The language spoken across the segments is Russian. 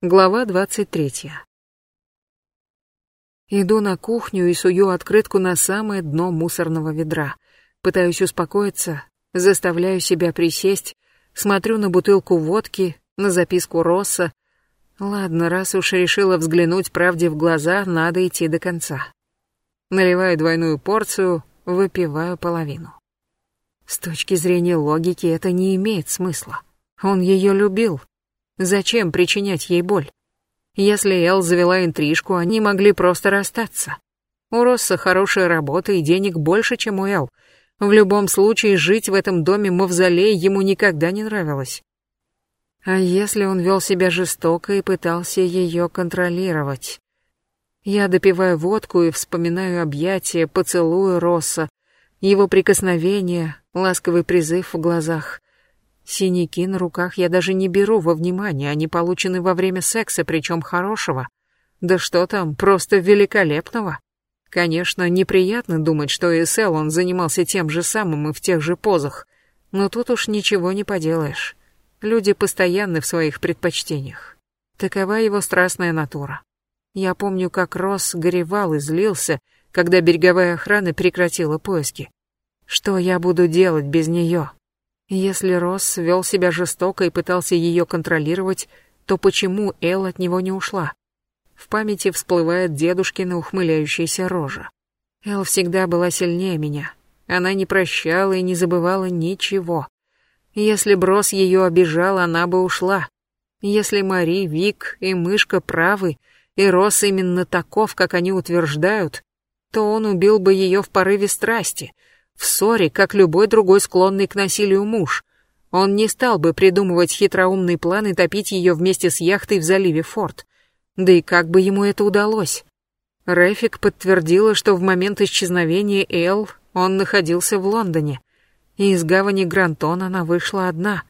Глава двадцать третья. Иду на кухню и сую открытку на самое дно мусорного ведра. Пытаюсь успокоиться, заставляю себя присесть, смотрю на бутылку водки, на записку Росса. Ладно, раз уж решила взглянуть правде в глаза, надо идти до конца. Наливаю двойную порцию, выпиваю половину. С точки зрения логики это не имеет смысла. Он ее любил, Зачем причинять ей боль? Если Эл завела интрижку, они могли просто расстаться. У Росса хорошая работа и денег больше, чем у Эл. В любом случае, жить в этом доме мавзолей ему никогда не нравилось. А если он вел себя жестоко и пытался ее контролировать? Я допиваю водку и вспоминаю объятия, поцелуи Росса, его прикосновения, ласковый призыв в глазах. Синяки на руках я даже не беру во внимание, они получены во время секса, причем хорошего. Да что там, просто великолепного. Конечно, неприятно думать, что и с он занимался тем же самым и в тех же позах, но тут уж ничего не поделаешь. Люди постоянны в своих предпочтениях. Такова его страстная натура. Я помню, как Росс горевал и злился, когда береговая охрана прекратила поиски. Что я буду делать без нее? Если Росс вел себя жестоко и пытался ее контролировать, то почему Эл от него не ушла? В памяти всплывает дедушкина ухмыляющаяся рожа. Эл всегда была сильнее меня. Она не прощала и не забывала ничего. Если б Росс ее обижал, она бы ушла. Если Мари, Вик и Мышка правы, и Росс именно таков, как они утверждают, то он убил бы ее в порыве страсти — в ссоре, как любой другой склонный к насилию муж. Он не стал бы придумывать хитроумный план и топить ее вместе с яхтой в заливе Форт. Да и как бы ему это удалось? Рефик подтвердила, что в момент исчезновения Эл он находился в Лондоне, и из гавани Грантон она вышла одна.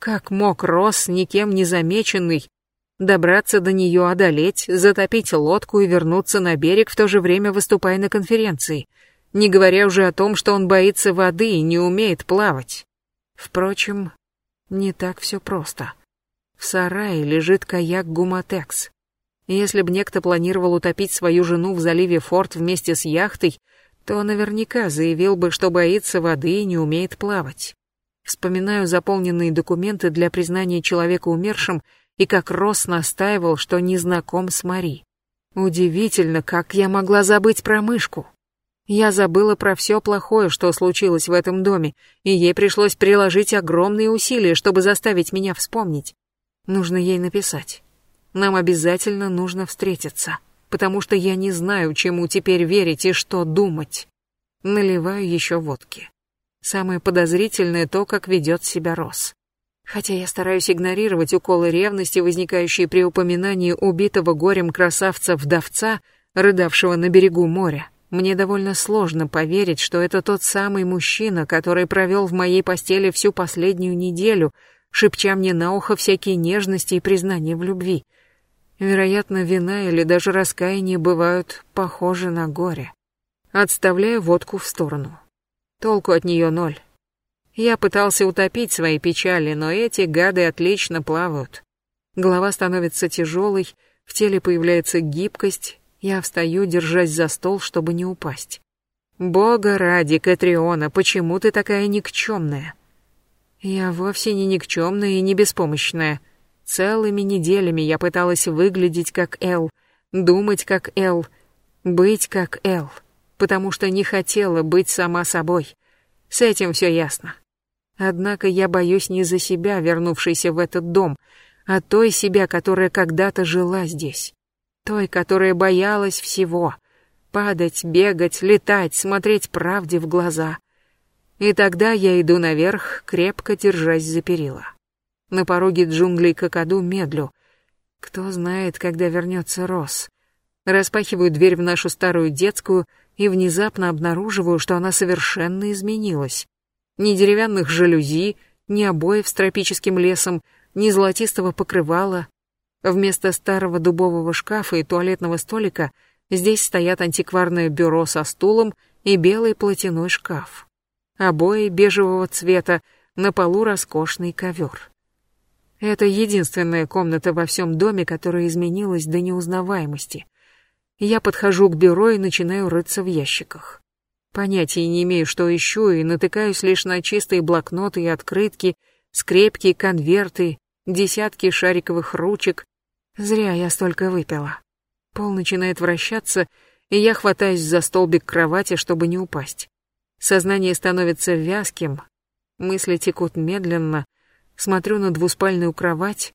Как мог Росс, никем не замеченный, добраться до нее, одолеть, затопить лодку и вернуться на берег, в то же время выступая на конференции — не говоря уже о том, что он боится воды и не умеет плавать. Впрочем, не так все просто. В сарае лежит каяк Гуматекс. Если бы некто планировал утопить свою жену в заливе Форт вместе с яхтой, то наверняка заявил бы, что боится воды и не умеет плавать. Вспоминаю заполненные документы для признания человека умершим и как Росс настаивал, что не знаком с Мари. Удивительно, как я могла забыть про мышку. Я забыла про все плохое, что случилось в этом доме, и ей пришлось приложить огромные усилия, чтобы заставить меня вспомнить. Нужно ей написать. Нам обязательно нужно встретиться, потому что я не знаю, чему теперь верить и что думать. Наливаю еще водки. Самое подозрительное то, как ведет себя Рос. Хотя я стараюсь игнорировать уколы ревности, возникающие при упоминании убитого горем красавца-вдовца, рыдавшего на берегу моря. Мне довольно сложно поверить, что это тот самый мужчина, который провел в моей постели всю последнюю неделю, шепча мне на ухо всякие нежности и признания в любви. Вероятно, вина или даже раскаяние бывают похожи на горе. Отставляю водку в сторону. Толку от нее ноль. Я пытался утопить свои печали, но эти гады отлично плавают. Голова становится тяжелой, в теле появляется гибкость, я встаю, держась за стол, чтобы не упасть. «Бога ради, Катриона, почему ты такая никчемная?» «Я вовсе не никчемная и не беспомощная. Целыми неделями я пыталась выглядеть как Эл, думать как Эл, быть как Эл, потому что не хотела быть сама собой. С этим все ясно. Однако я боюсь не за себя, вернувшейся в этот дом, а той себя, которая когда-то жила здесь той, которая боялась всего — падать, бегать, летать, смотреть правде в глаза. И тогда я иду наверх, крепко держась за перила. На пороге джунглей Какаду медлю. Кто знает, когда вернется Рос. Распахиваю дверь в нашу старую детскую и внезапно обнаруживаю, что она совершенно изменилась. Ни деревянных жалюзи, ни обоев с тропическим лесом, ни золотистого покрывала, Вместо старого дубового шкафа и туалетного столика здесь стоят антикварное бюро со стулом и белый платяной шкаф. Обои бежевого цвета, на полу роскошный ковер. Это единственная комната во всем доме, которая изменилась до неузнаваемости. Я подхожу к бюро и начинаю рыться в ящиках. Понятия не имею, что ищу, и натыкаюсь лишь на чистые блокноты и открытки, скрепки, конверты, десятки шариковых ручек. Зря я столько выпила. Пол начинает вращаться, и я хватаюсь за столбик кровати, чтобы не упасть. Сознание становится вязким, мысли текут медленно, смотрю на двуспальную кровать,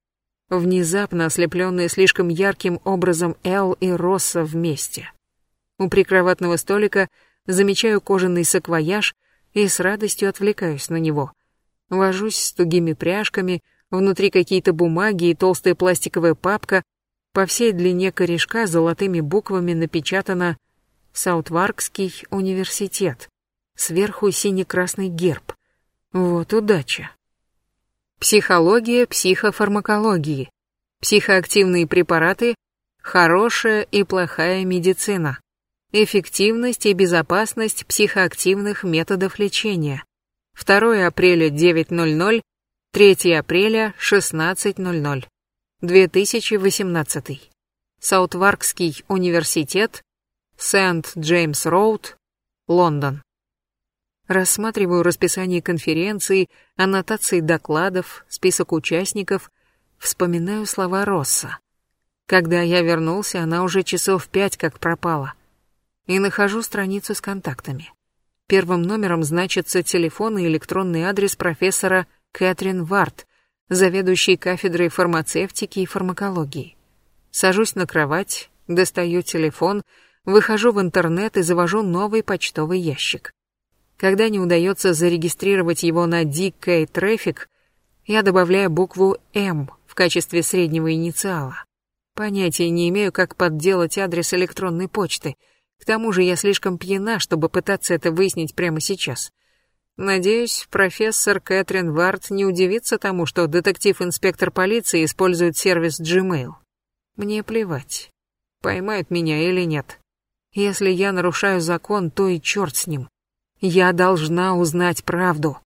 внезапно ослепленная слишком ярким образом Эл и Росса вместе. У прикроватного столика замечаю кожаный саквояж и с радостью отвлекаюсь на него. Вожусь с тугими пряжками, внутри какие-то бумаги и толстая пластиковая папка, по всей длине корешка золотыми буквами напечатано «Саутваркский университет». Сверху синий-красный герб. Вот удача. Психология психофармакологии. Психоактивные препараты, хорошая и плохая медицина. Эффективность и безопасность психоактивных методов лечения. 2 апреля 9.00, 3 апреля 16.00. 2018. Саутваркский университет, Сент-Джеймс-Роуд, Лондон. Рассматриваю расписание конференции, аннотации докладов, список участников, вспоминаю слова Росса. Когда я вернулся, она уже часов пять как пропала. И нахожу страницу с контактами. Первым номером значится телефон и электронный адрес профессора Кэтрин Варт, заведующей кафедрой фармацевтики и фармакологии. Сажусь на кровать, достаю телефон, выхожу в интернет и завожу новый почтовый ящик. Когда не удается зарегистрировать его на DK Traffic, я добавляю букву «М» в качестве среднего инициала. Понятия не имею, как подделать адрес электронной почты. К тому же я слишком пьяна, чтобы пытаться это выяснить прямо сейчас. Надеюсь, профессор Кэтрин Варт не удивится тому, что детектив-инспектор полиции использует сервис Gmail. Мне плевать, поймают меня или нет. Если я нарушаю закон, то и черт с ним. Я должна узнать правду.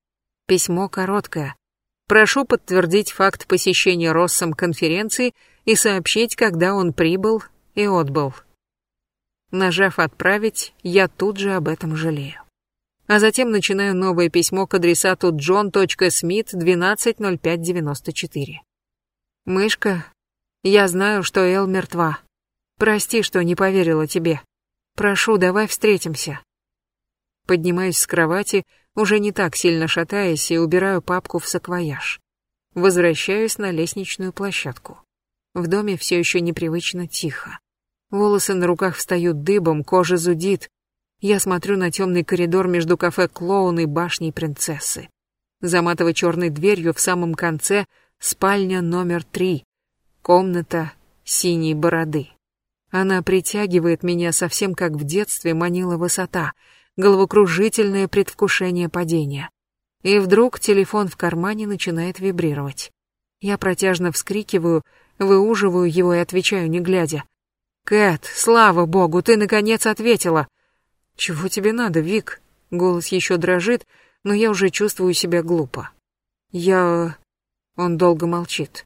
Письмо короткое. Прошу подтвердить факт посещения Россом конференции и сообщить, когда он прибыл и отбыл. Нажав «Отправить», я тут же об этом жалею. А затем начинаю новое письмо к адресату john.smith120594. «Мышка, я знаю, что Эл мертва. Прости, что не поверила тебе. Прошу, давай встретимся. Поднимаюсь с кровати, уже не так сильно шатаясь, и убираю папку в саквояж. Возвращаюсь на лестничную площадку. В доме все еще непривычно тихо. Волосы на руках встают дыбом, кожа зудит. Я смотрю на темный коридор между кафе «Клоун» и башней принцессы. За матово-черной дверью в самом конце спальня номер три. Комната синей бороды. Она притягивает меня совсем как в детстве манила высота — головокружительное предвкушение падения. И вдруг телефон в кармане начинает вибрировать. Я протяжно вскрикиваю, выуживаю его и отвечаю, не глядя. «Кэт, слава богу, ты наконец ответила!» «Чего тебе надо, Вик?» Голос еще дрожит, но я уже чувствую себя глупо. «Я...» Он долго молчит.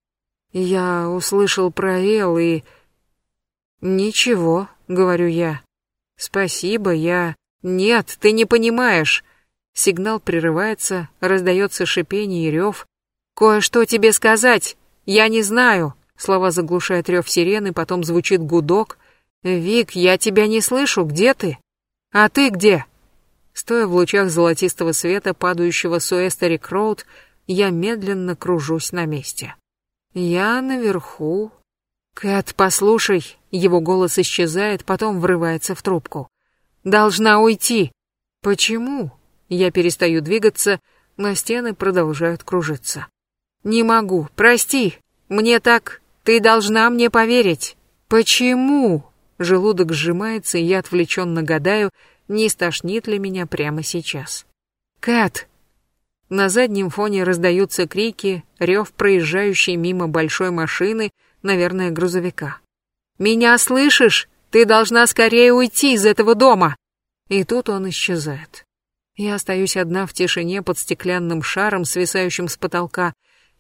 «Я услышал про Эл и...» «Ничего», — говорю я. «Спасибо, я...» «Нет, ты не понимаешь!» Сигнал прерывается, раздается шипение и рев. «Кое-что тебе сказать! Я не знаю!» Слова заглушают рев сирены, потом звучит гудок. «Вик, я тебя не слышу, где ты?» «А ты где?» Стоя в лучах золотистого света, падающего с Уэстерик Роуд, я медленно кружусь на месте. «Я наверху». «Кэт, послушай!» Его голос исчезает, потом врывается в трубку. Должна уйти. Почему? Я перестаю двигаться, но стены продолжают кружиться. Не могу, прости. Мне так... Ты должна мне поверить. Почему? Желудок сжимается, и я отвлеченно гадаю, не стошнит ли меня прямо сейчас. Кэт! На заднем фоне раздаются крики, рев проезжающей мимо большой машины, наверное, грузовика. «Меня слышишь? Ты должна скорее уйти из этого дома!» И тут он исчезает. Я остаюсь одна в тишине под стеклянным шаром, свисающим с потолка,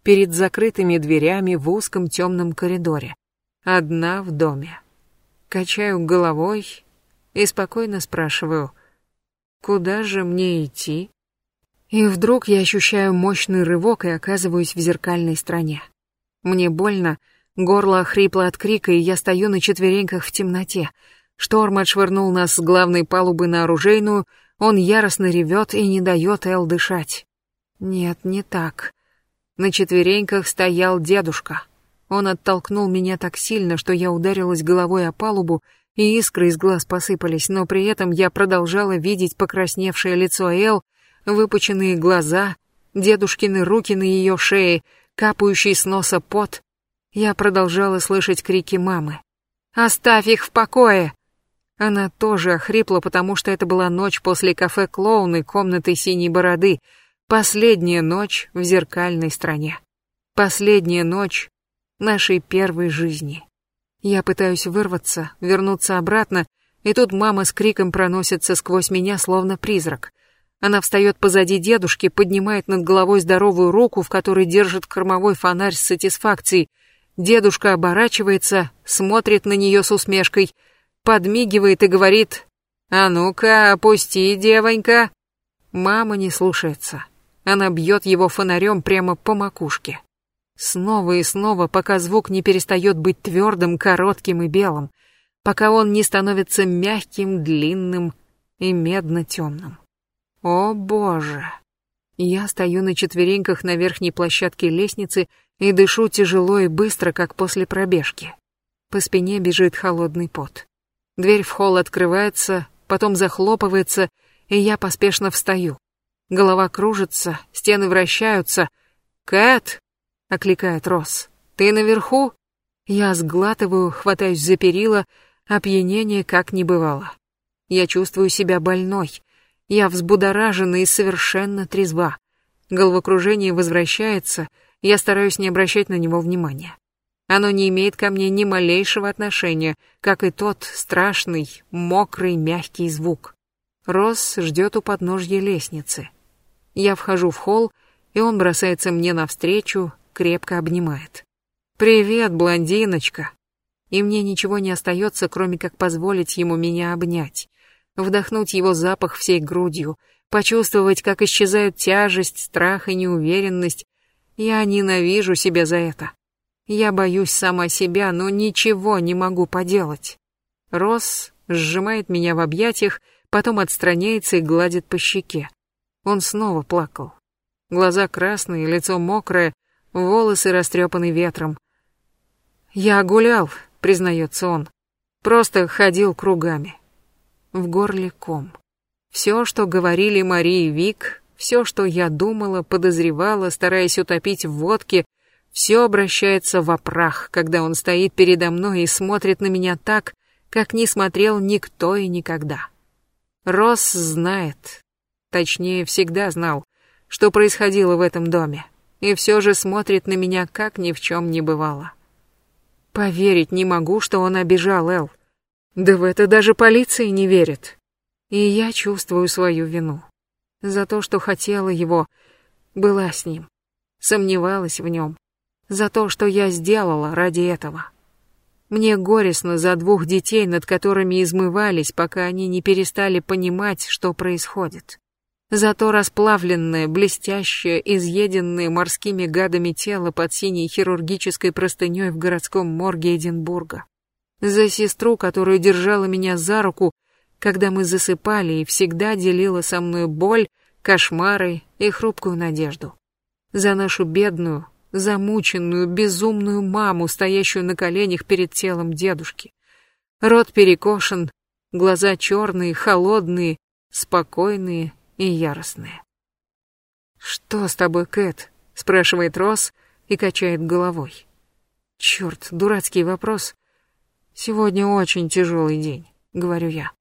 перед закрытыми дверями в узком темном коридоре. Одна в доме. Качаю головой и спокойно спрашиваю, куда же мне идти? И вдруг я ощущаю мощный рывок и оказываюсь в зеркальной стране. Мне больно, горло хрипло от крика, и я стою на четвереньках в темноте. Шторм отшвырнул нас с главной палубы на оружейную, он яростно ревет и не дает Эл дышать. Нет, не так. На четвереньках стоял дедушка. Он оттолкнул меня так сильно, что я ударилась головой о палубу, и искры из глаз посыпались, но при этом я продолжала видеть покрасневшее лицо Эл, выпученные глаза, дедушкины руки на ее шее, капающий с носа пот. Я продолжала слышать крики мамы. «Оставь их в покое!» Она тоже охрипла, потому что это была ночь после кафе «Клоун» комнаты синей бороды, последняя ночь в зеркальной стране. Последняя ночь нашей первой жизни. Я пытаюсь вырваться, вернуться обратно, и тут мама с криком проносится сквозь меня, словно призрак. Она встает позади дедушки, поднимает над головой здоровую руку, в которой держит кормовой фонарь с сатисфакцией. Дедушка оборачивается, смотрит на нее с усмешкой, подмигивает и говорит «А ну-ка, опусти, девонька!» Мама не слушается. Она бьет его фонарем прямо по макушке. Снова и снова, пока звук не перестает быть твердым, коротким и белым, пока он не становится мягким, длинным и медно-темным. О боже! Я стою на четвереньках на верхней площадке лестницы и дышу тяжело и быстро, как после пробежки. По спине бежит холодный пот. Дверь в холл открывается, потом захлопывается, и я поспешно встаю. Голова кружится, стены вращаются. «Кэт!» Окликает Росс. Ты наверху? Я сглатываю, хватаюсь за перила, опьянение как не бывало. Я чувствую себя больной. Я взбудоражена и совершенно трезва. Головокружение возвращается, я стараюсь не обращать на него внимания. Оно не имеет ко мне ни малейшего отношения, как и тот страшный, мокрый, мягкий звук. Росс ждет у подножья лестницы. Я вхожу в холл, и он бросается мне навстречу, крепко обнимает. «Привет, блондиночка!» И мне ничего не остается, кроме как позволить ему меня обнять, вдохнуть его запах всей грудью, почувствовать, как исчезают тяжесть, страх и неуверенность. Я ненавижу себя за это. Я боюсь сама себя, но ничего не могу поделать. Росс сжимает меня в объятиях, потом отстраняется и гладит по щеке. Он снова плакал. Глаза красные, лицо мокрое, волосы растрепаны ветром. «Я гулял», — признается он, — «просто ходил кругами». В горле ком. Все, что говорили Мария и Вик, все, что я думала, подозревала, стараясь утопить в водке, все обращается в опрах, когда он стоит передо мной и смотрит на меня так, как не смотрел никто и никогда. Росс знает, точнее, всегда знал, что происходило в этом доме и все же смотрит на меня, как ни в чем не бывало. Поверить не могу, что он обижал Эл. Да в это даже полиция не верит. И я чувствую свою вину. За то, что хотела его, была с ним, сомневалась в нем. За то, что я сделала ради этого. Мне горестно за двух детей, над которыми измывались, пока они не перестали понимать, что происходит. Зато расплавленное, блестящее, изъеденное морскими гадами тело под синей хирургической простыней в городском морге Эдинбурга. За сестру, которая держала меня за руку, когда мы засыпали и всегда делила со мной боль, кошмары и хрупкую надежду. За нашу бедную, замученную, безумную маму, стоящую на коленях перед телом дедушки. Рот перекошен, глаза черные, холодные, спокойные и яростные. «Что с тобой, Кэт?» — спрашивает Росс и качает головой. «Черт, дурацкий вопрос. Сегодня очень тяжелый день», — говорю я.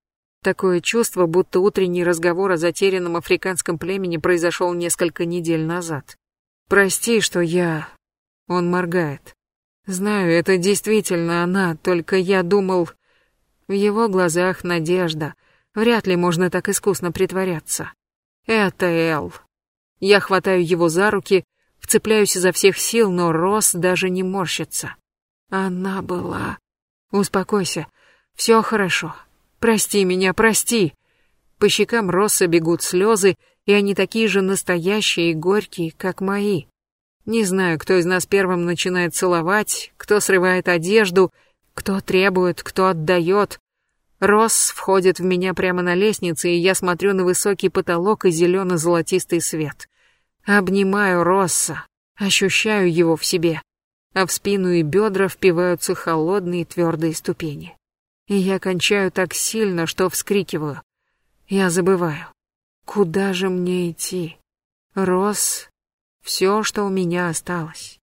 Такое чувство, будто утренний разговор о затерянном африканском племени произошел несколько недель назад. «Прости, что я...» Он моргает. «Знаю, это действительно она, только я думал...» В его глазах надежда. Вряд ли можно так искусно притворяться. Это Эл. Я хватаю его за руки, Вцепляюсь изо всех сил, но Рос даже не морщится. Она была... Успокойся. Все хорошо. Прости меня, прости. По щекам Росса бегут слезы, и они такие же настоящие и горькие, как мои. Не знаю, кто из нас первым начинает целовать, кто срывает одежду, кто требует, кто отдает. Росс входит в меня прямо на лестнице, и я смотрю на высокий потолок и зелено-золотистый свет. Обнимаю Росса, ощущаю его в себе, а в спину и бедра впиваются холодные твердые ступени. И я кончаю так сильно, что вскрикиваю. Я забываю. Куда же мне идти? Росс, все, что у меня осталось.